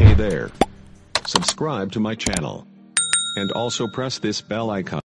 Hey there. Subscribe to my channel. And also press this bell icon.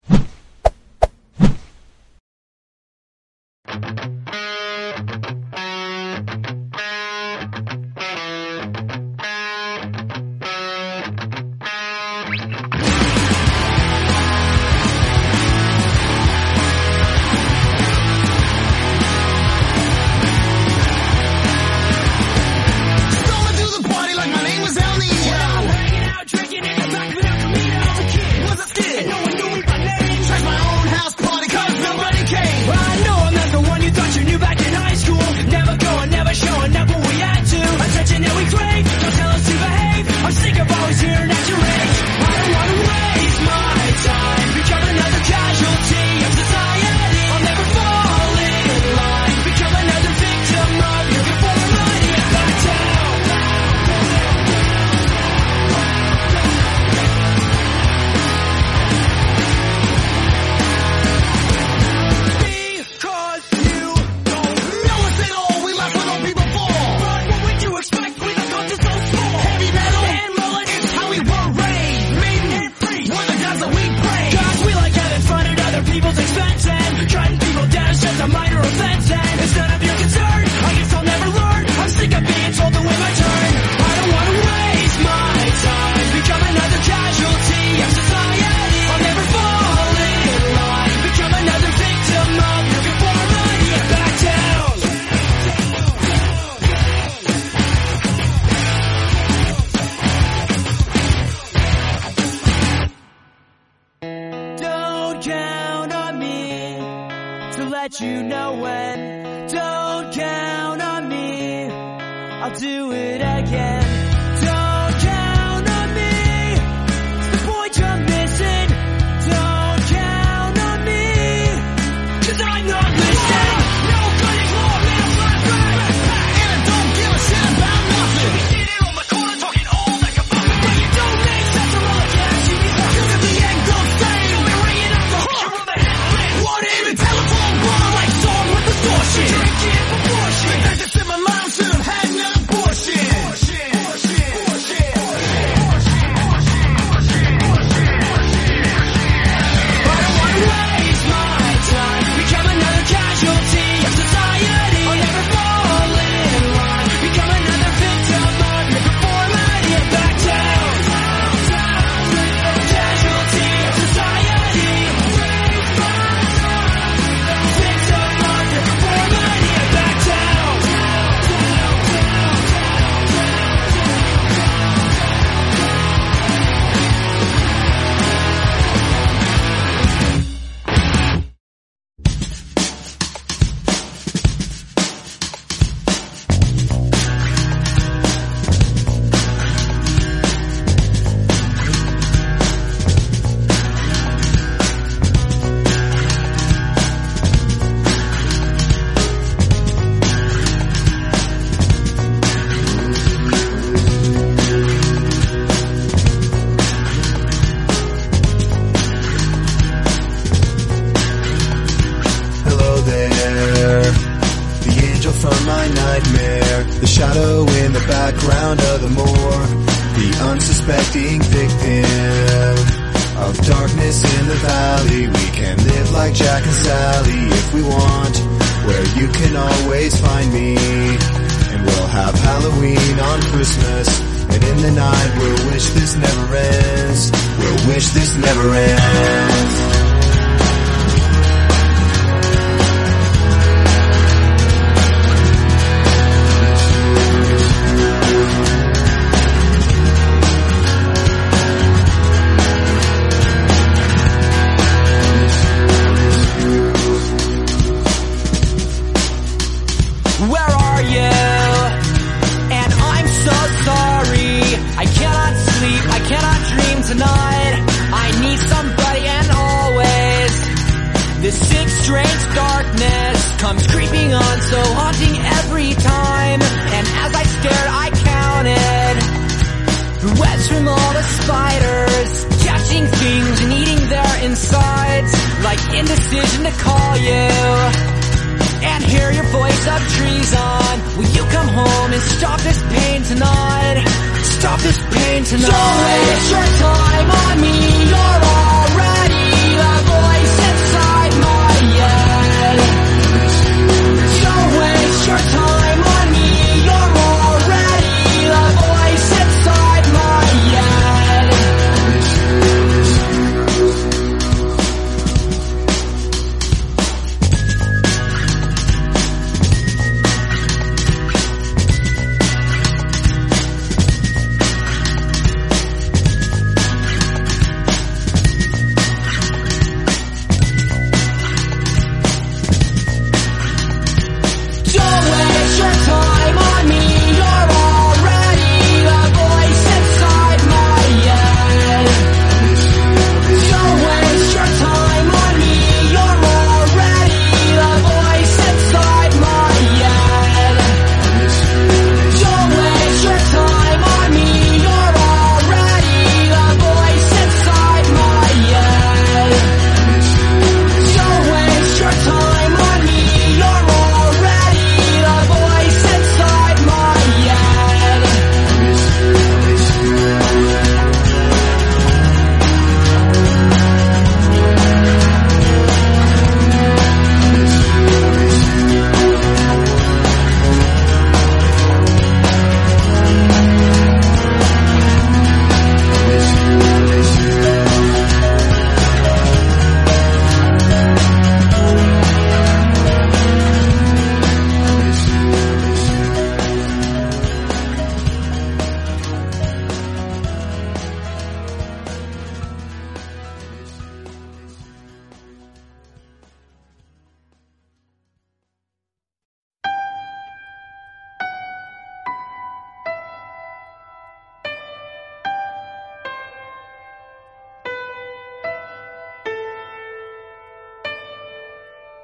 Pain tonight. Don't waste your time on me. You're already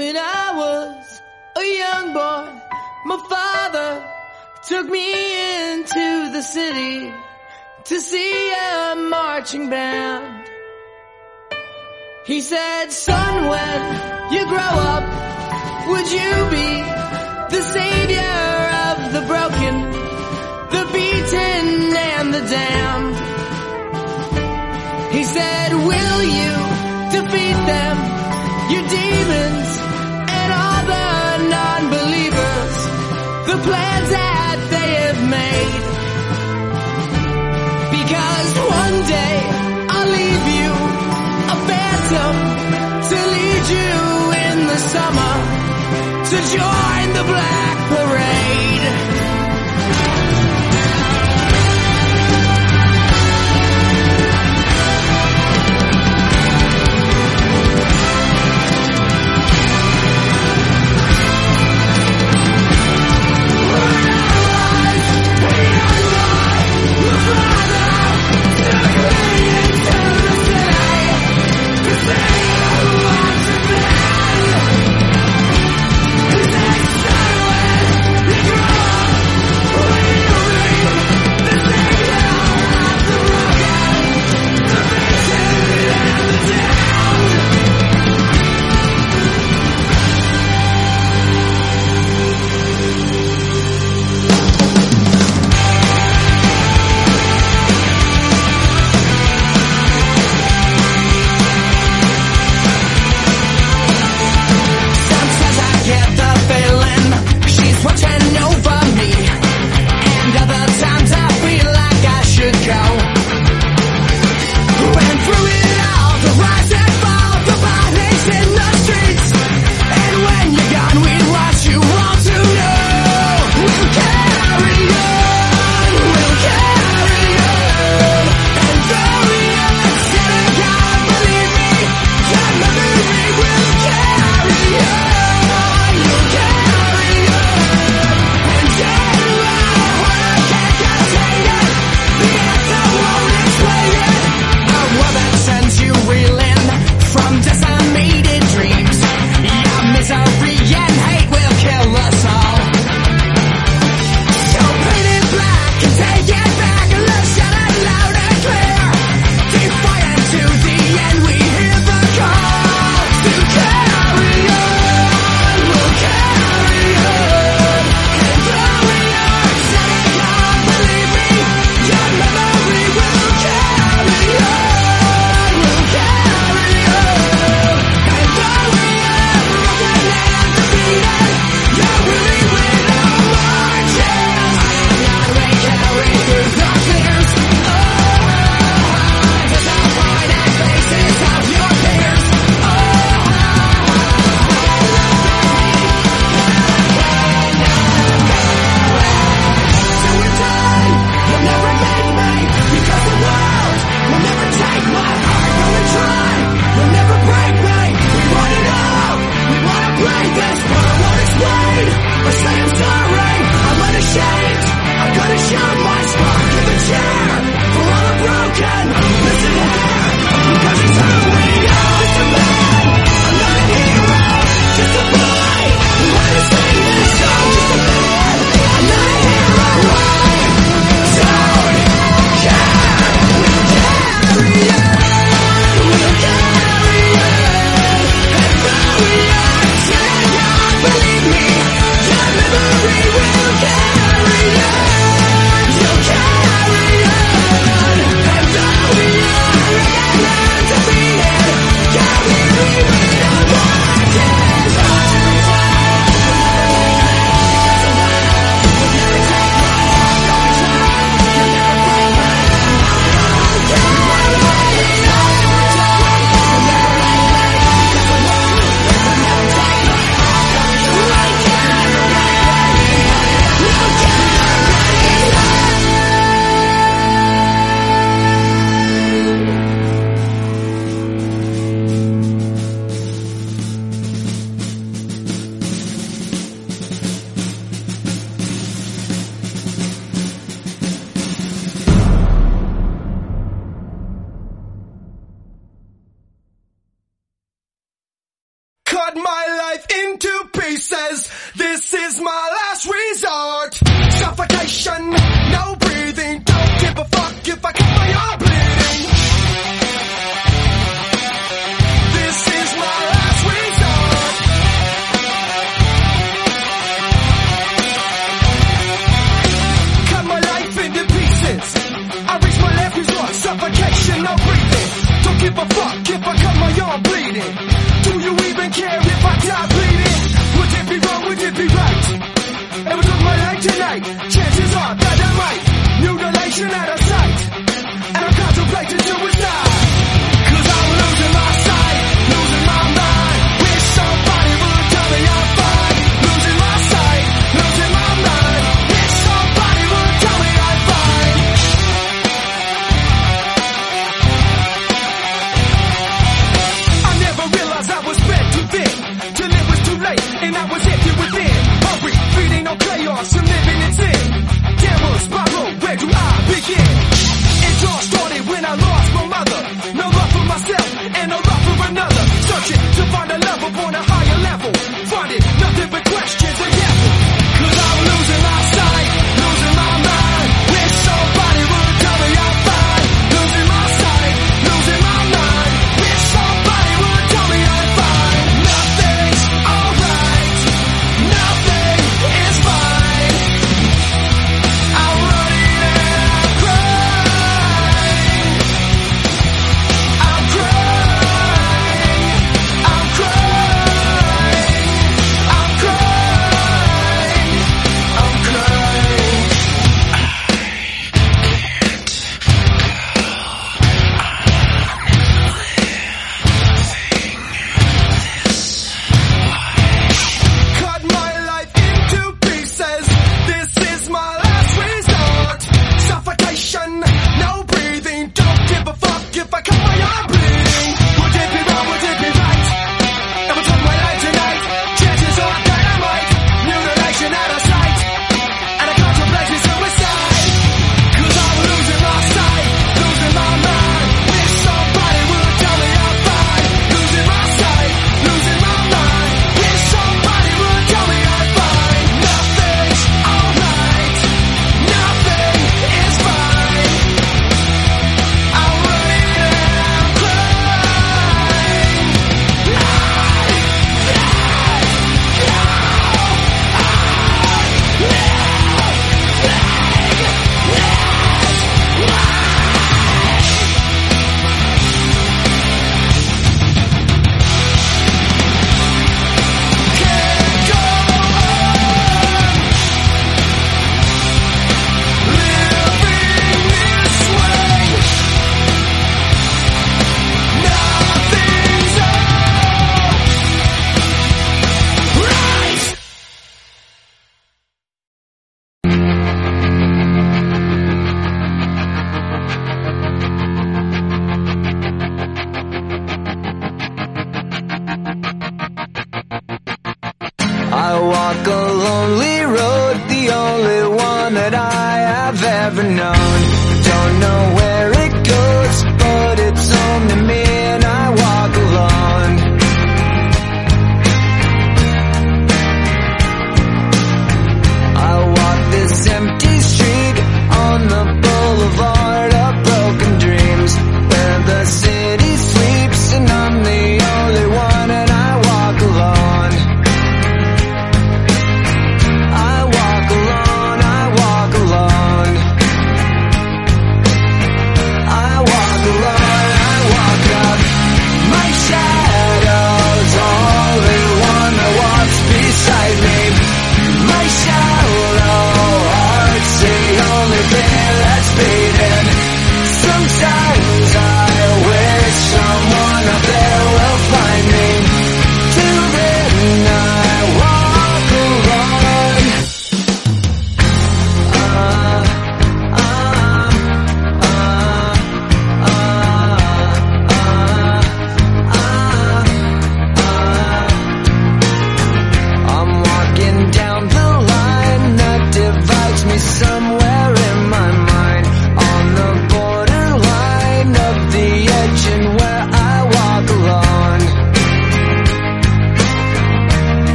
When I was a young boy, my father took me into the city to see a marching band. He said, son, when you grow up, would you be the savior of the broken, the beaten and the damned? He said, will you defeat them, your demons plans that they have made? Because one day I'll leave you a phantom to lead you in the summer to join the black parade. He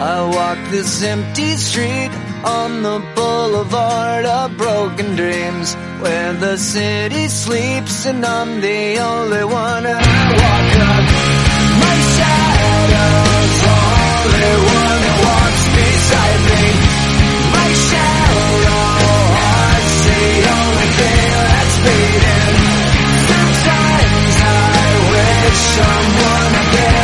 I walk this empty street on the boulevard of broken dreams where the city sleeps and I'm the only one. I walk up my shadow's only one that walks beside me. My shallow heart's the only thing that's beating. Sometimes I wish someone up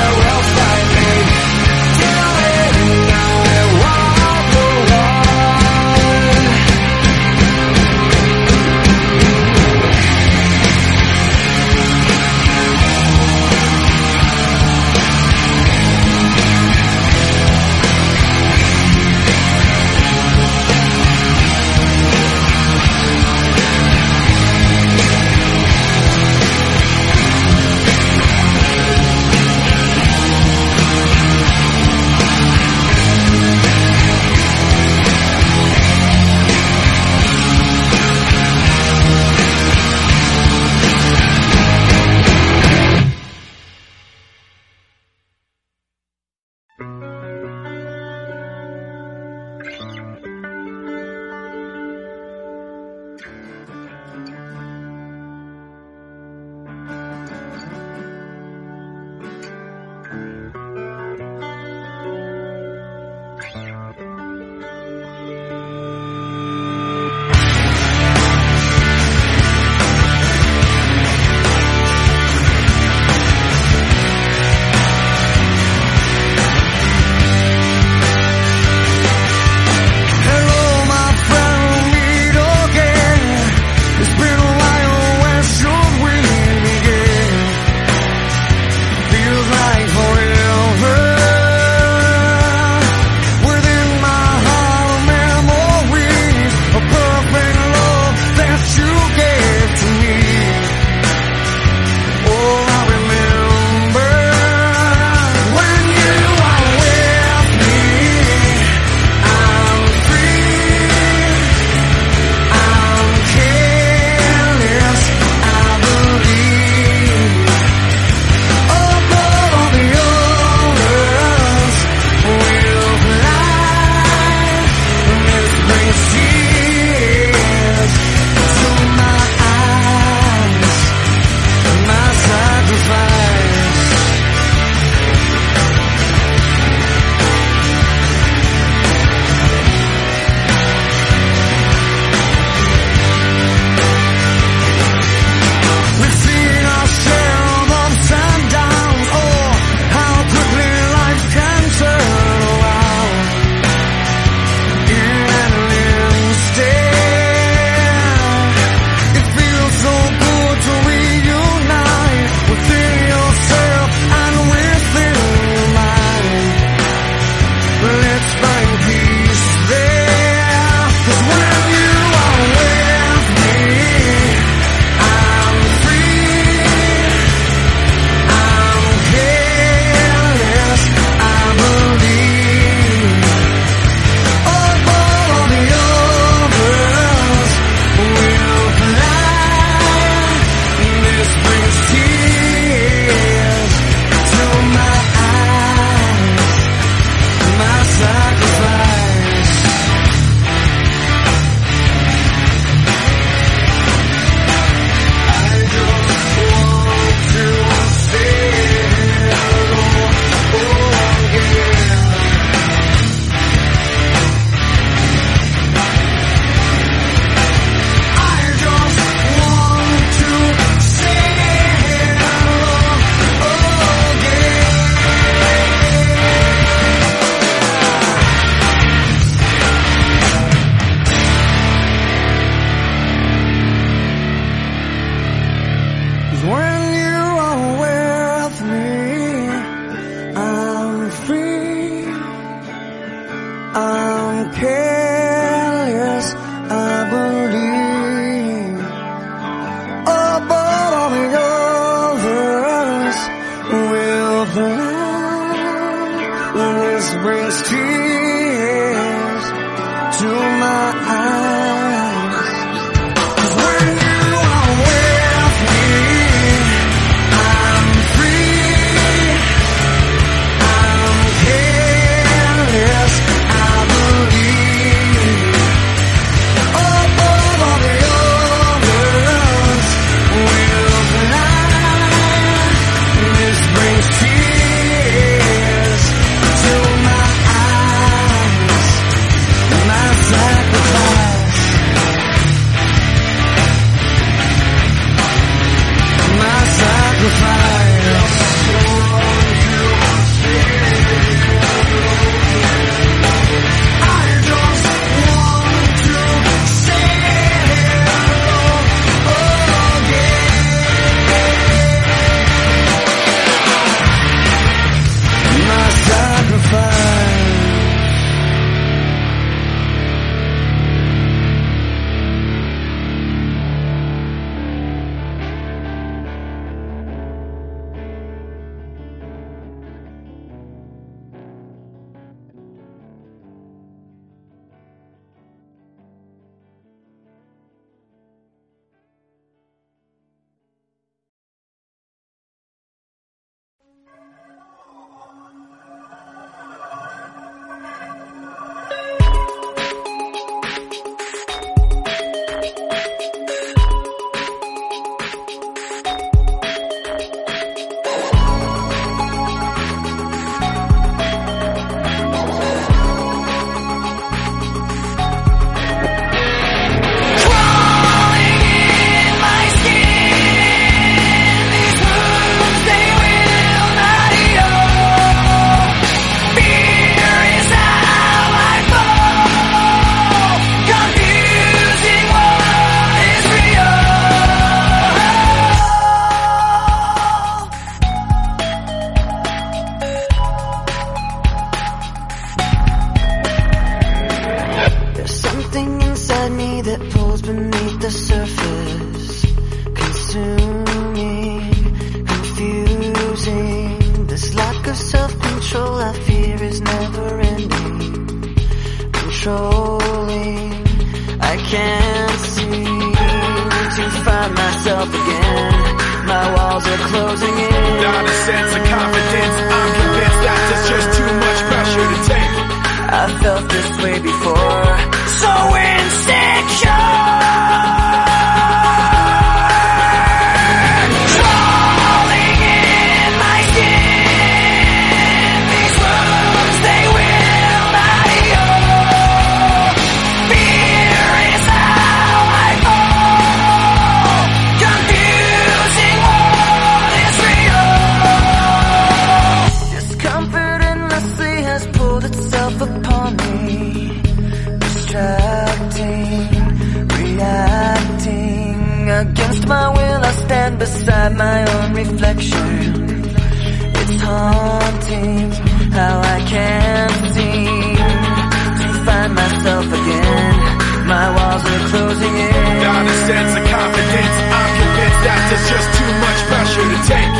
to take.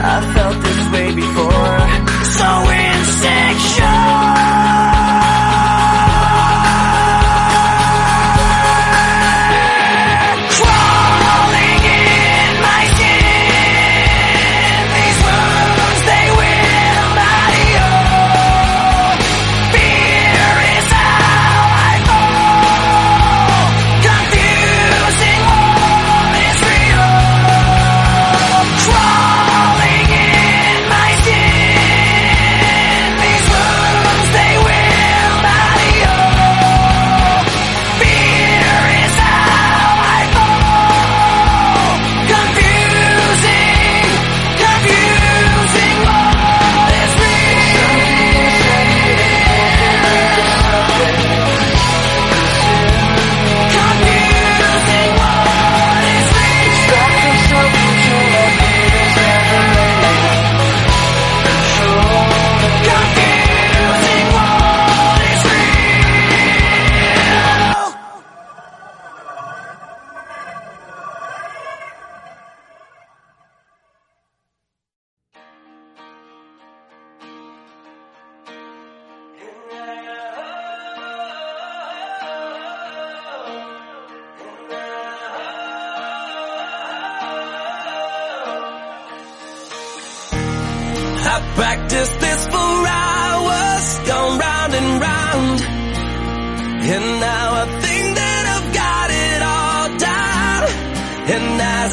I felt this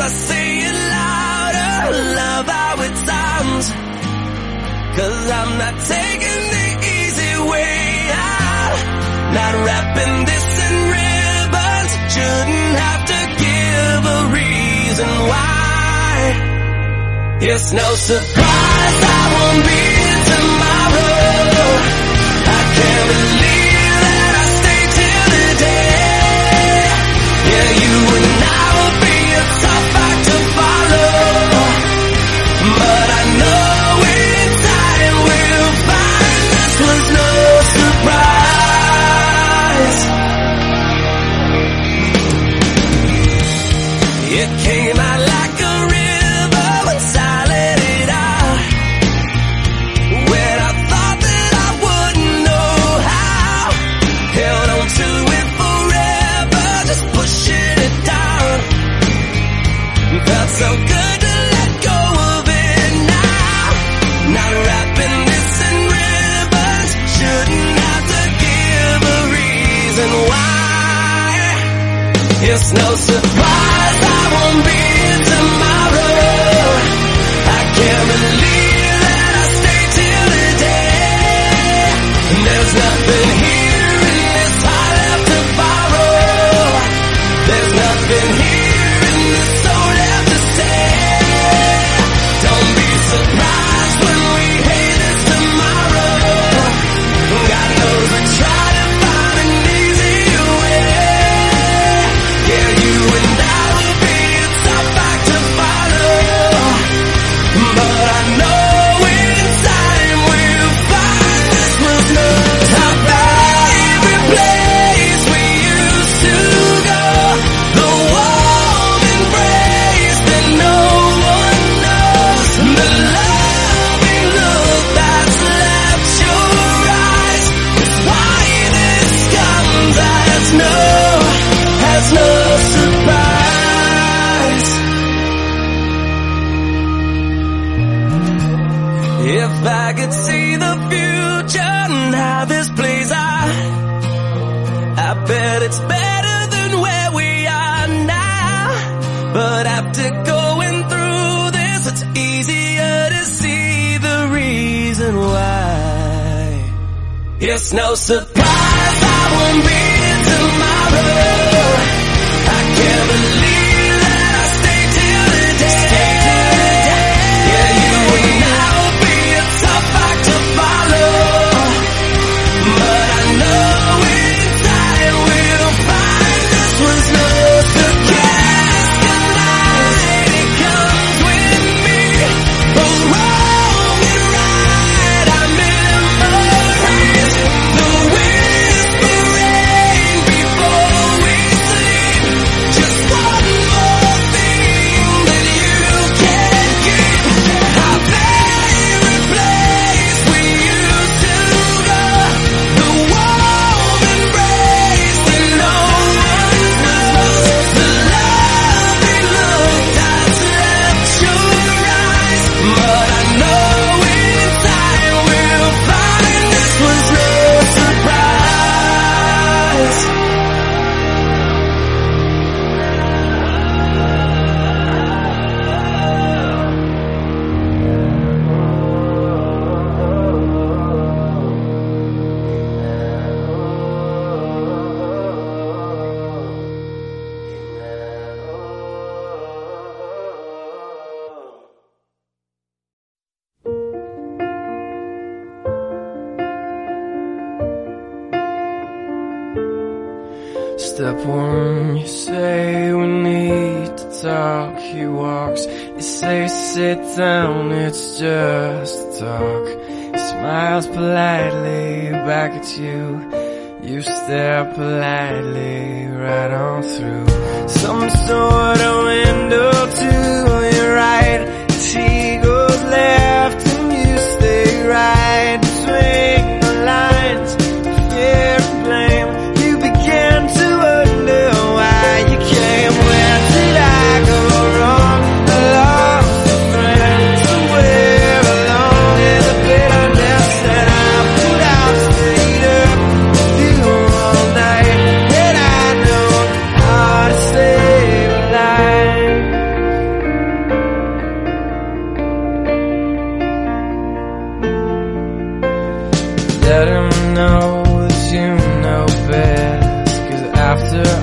I say it louder, love how it sounds. Cause I'm not taking the easy way out. Not wrapping this in ribbons, shouldn't have to give a reason why. It's no surprise I won't be tomorrow. I can't believe It's no surprise.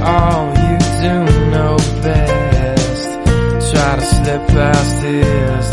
all you do know best. Try to slip past his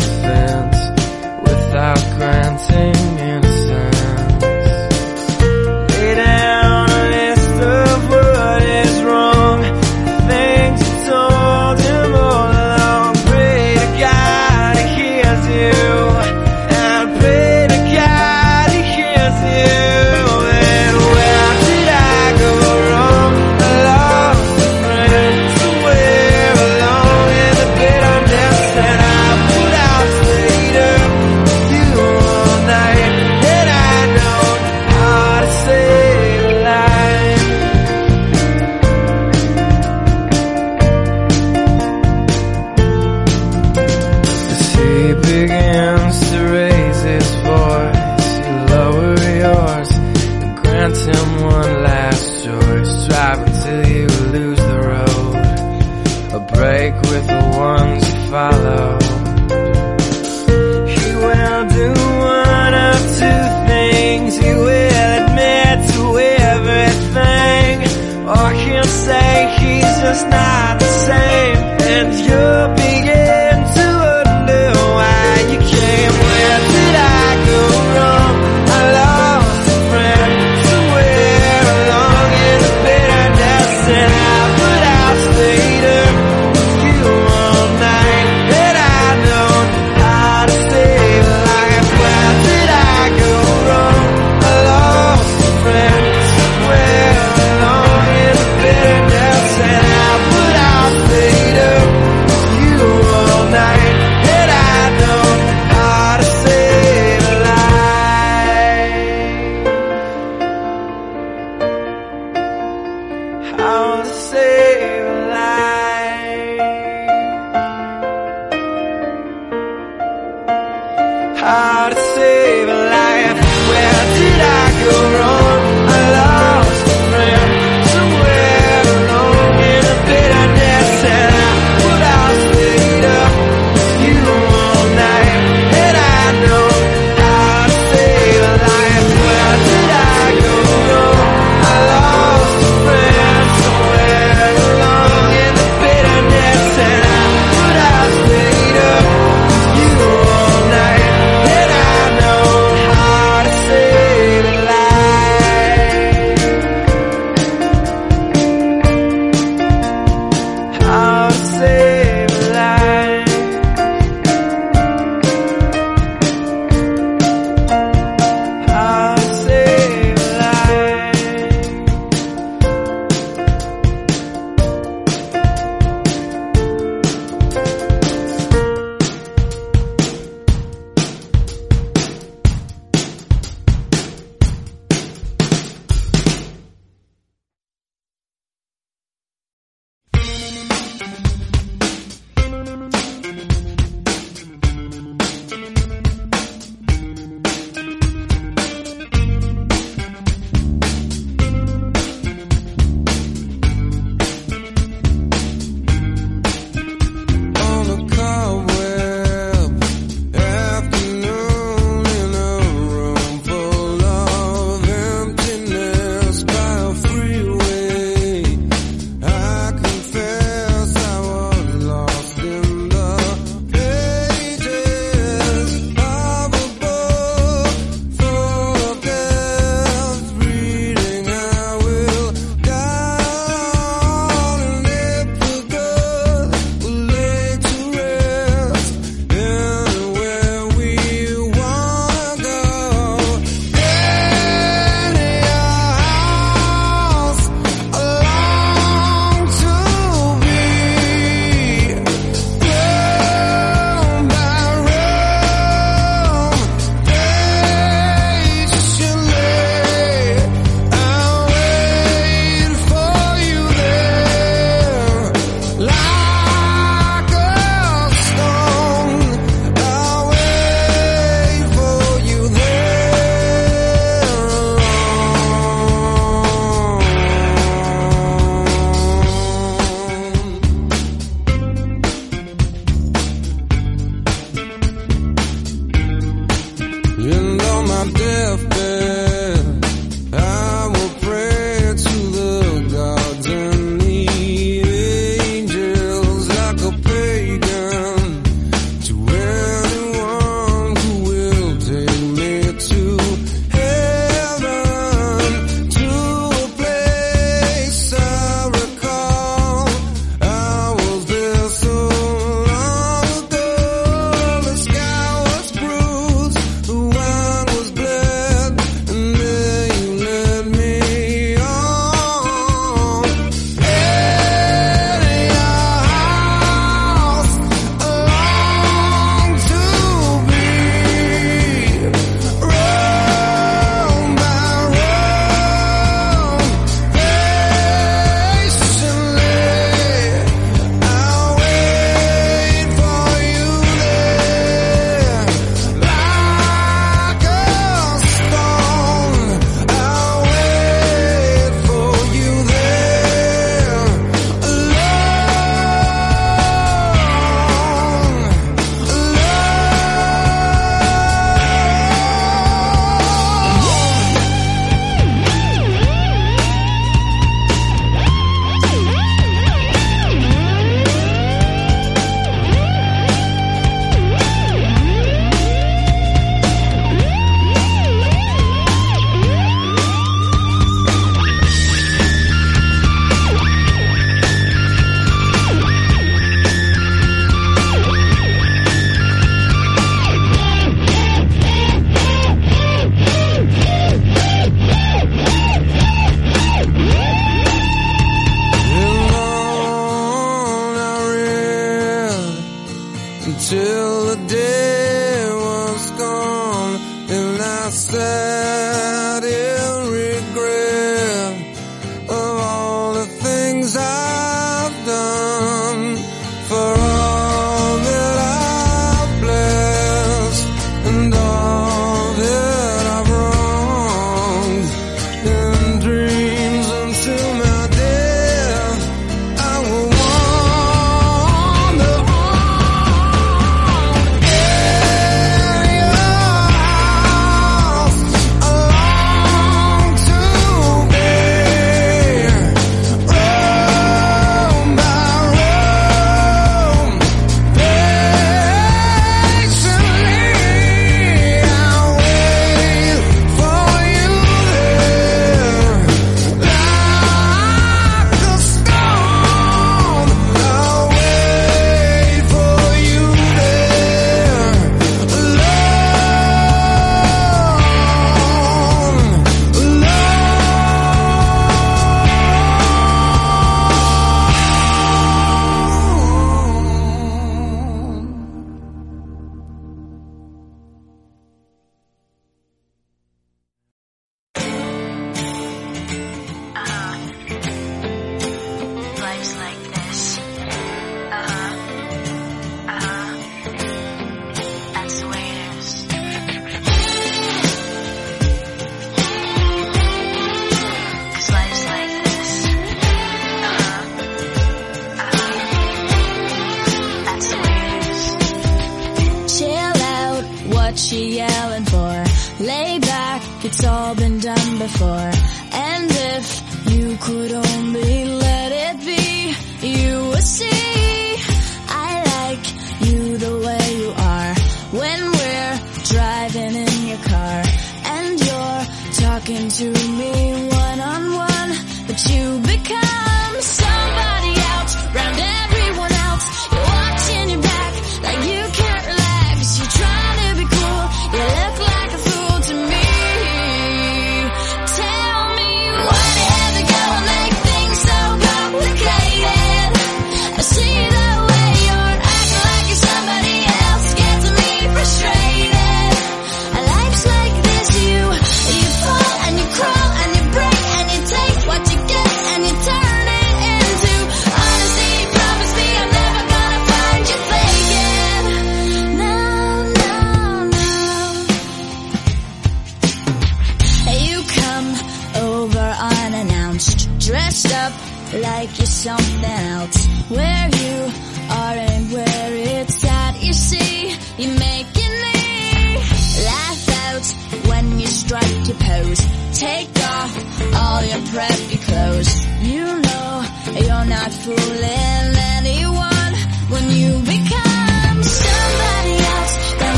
you're not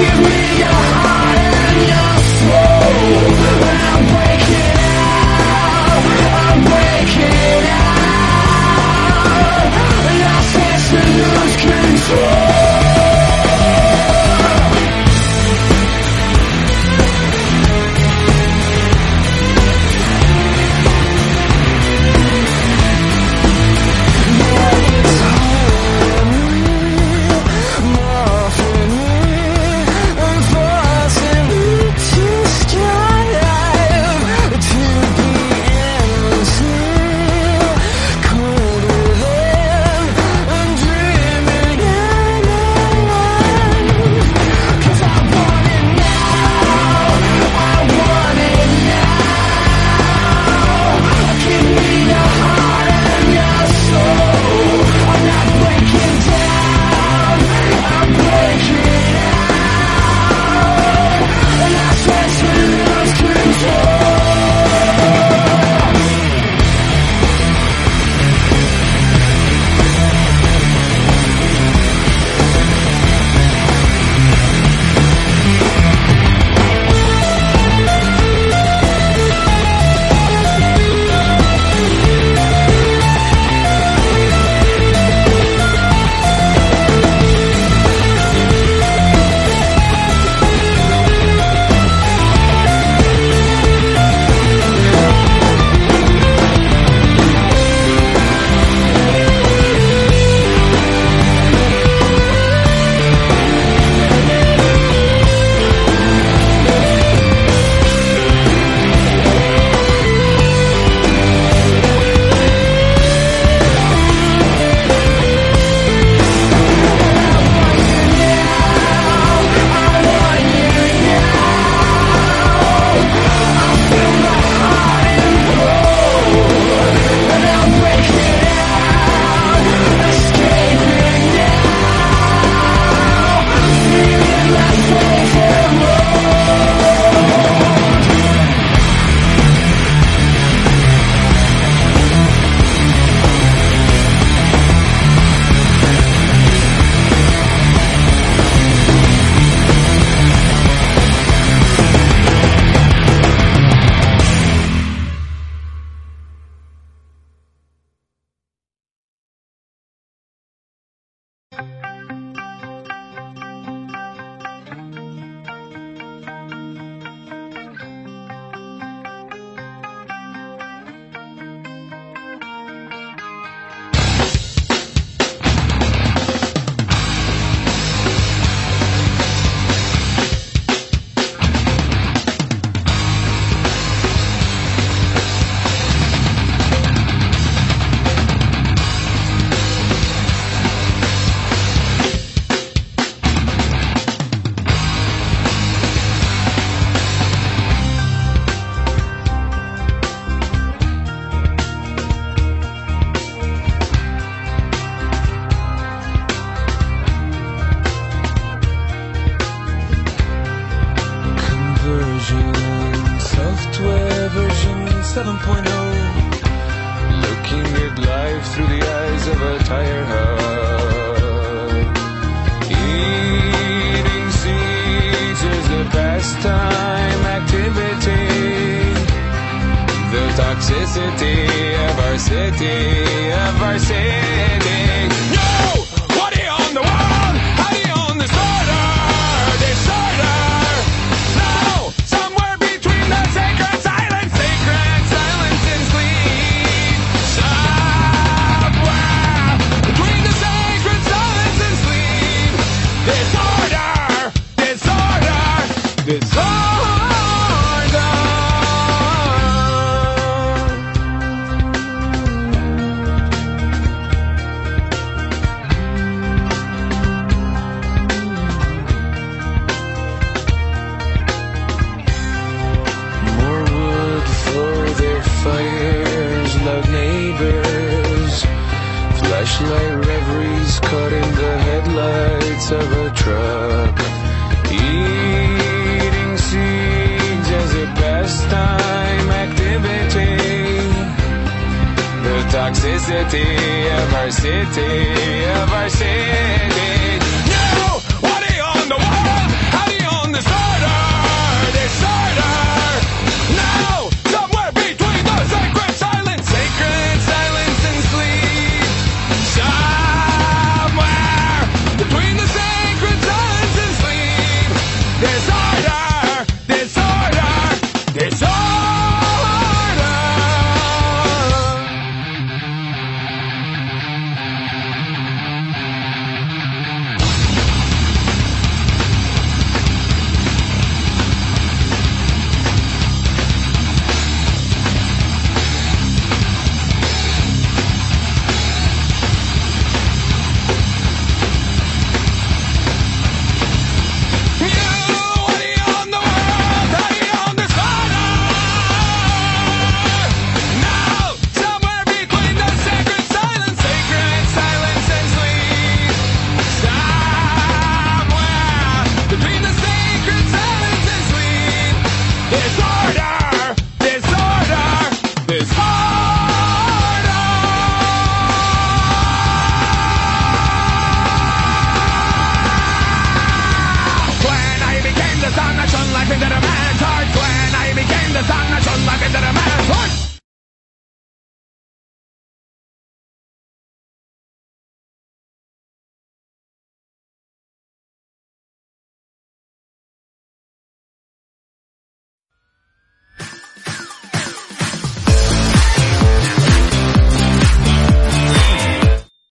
Give me your heart.